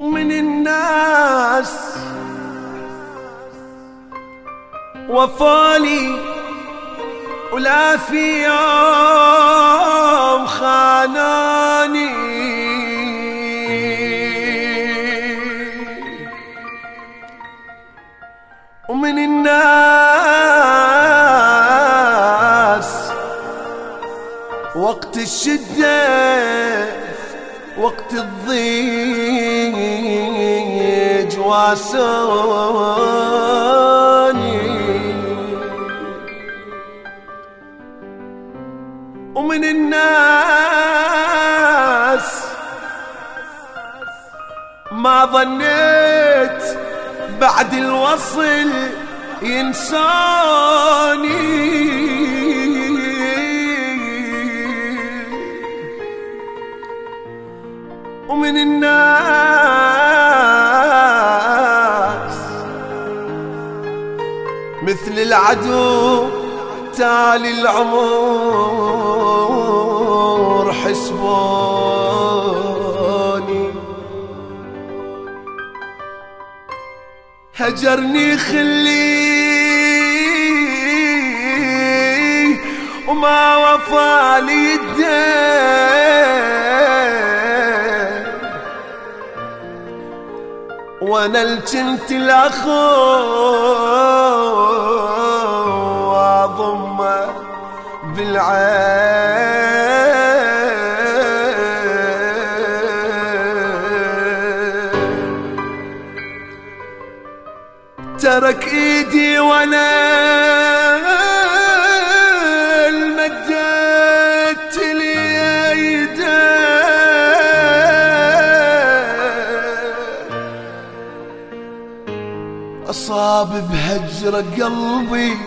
من الناس وفالي ولا في يوم خاناني. ومن الناس وقت الشدة وقت الضيج واساني ومن الناس ما ظنيت بعد الوصل ينساني. ومن الناس. مثل العدو تالي العمر حسبوني. هجرني خلي وما وفى لي الدين. وأنا الجنت الاخو واضمه بالعين. ترك إيدي وأنا بهجرة قلبي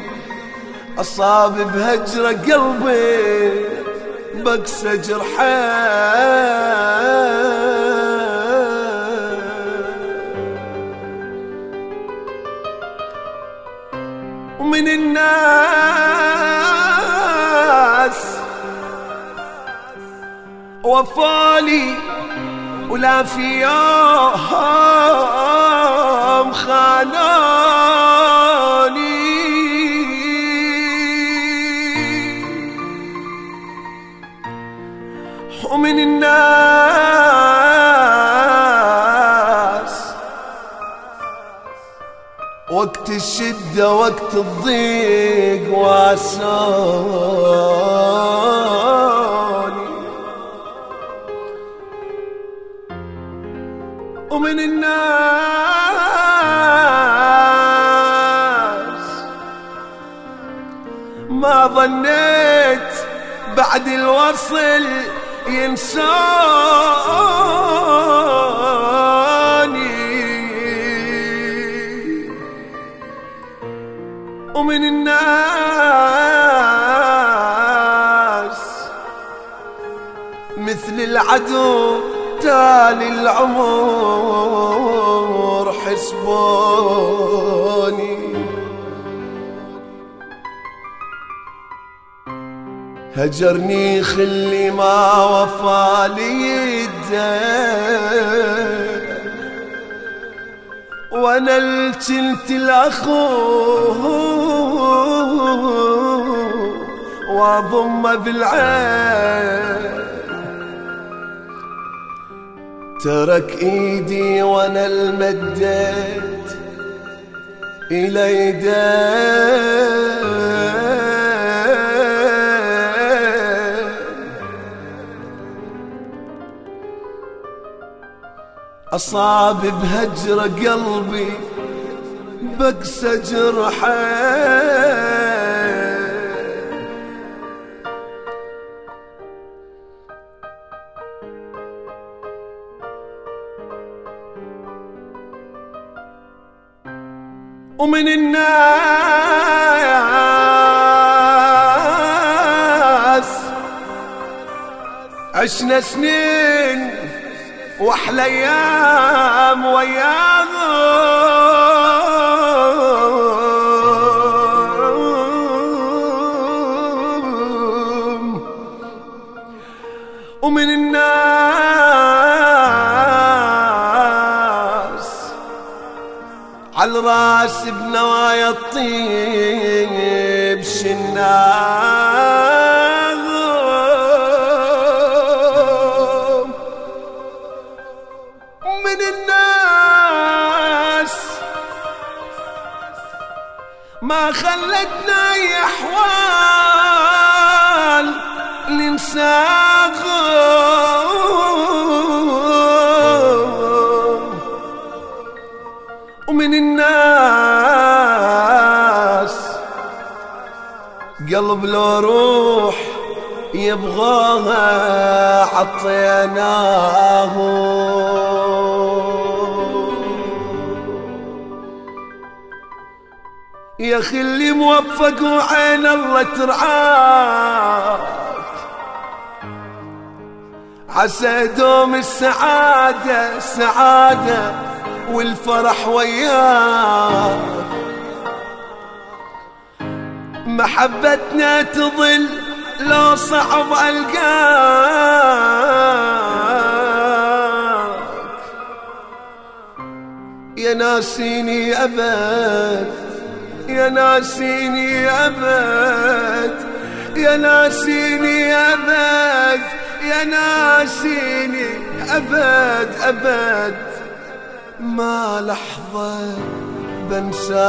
أصاب بهجرة قلبي بكسى جرحان ومن الناس وفالي ولا في يوم خاناني وقت الشدة وقت الضيق واساني. ومن الناس ما ظنيت بعد الوصل ينساني. العدو تالي العمر حسبوني هجرني خلي ما وفى لي وأنا الجنت الاخو وأضم بالعين. ترك إيدي وأنا المديت إلى يديه أصاب بهجر قلبي بكسى جرحين ومن الناس عشنا سنين وأحلى أيام وياهم ومن الناس عباس بنوايا الطيب شناغ من الناس ما خلتنا اي احوال ننساهم. الناس. قلب لو روح يبغاها عطيناه. يا اللي موفق وعين الله ترعاك. عسى دوم السعادة سعادة. والفرح وياك. محبتنا تظل لو صعب ألقاك. يا ناسيني أبد يا ناسيني أبد يا ناسيني أبد يا ناسيني أبد أبد. ما لحظة بنساك.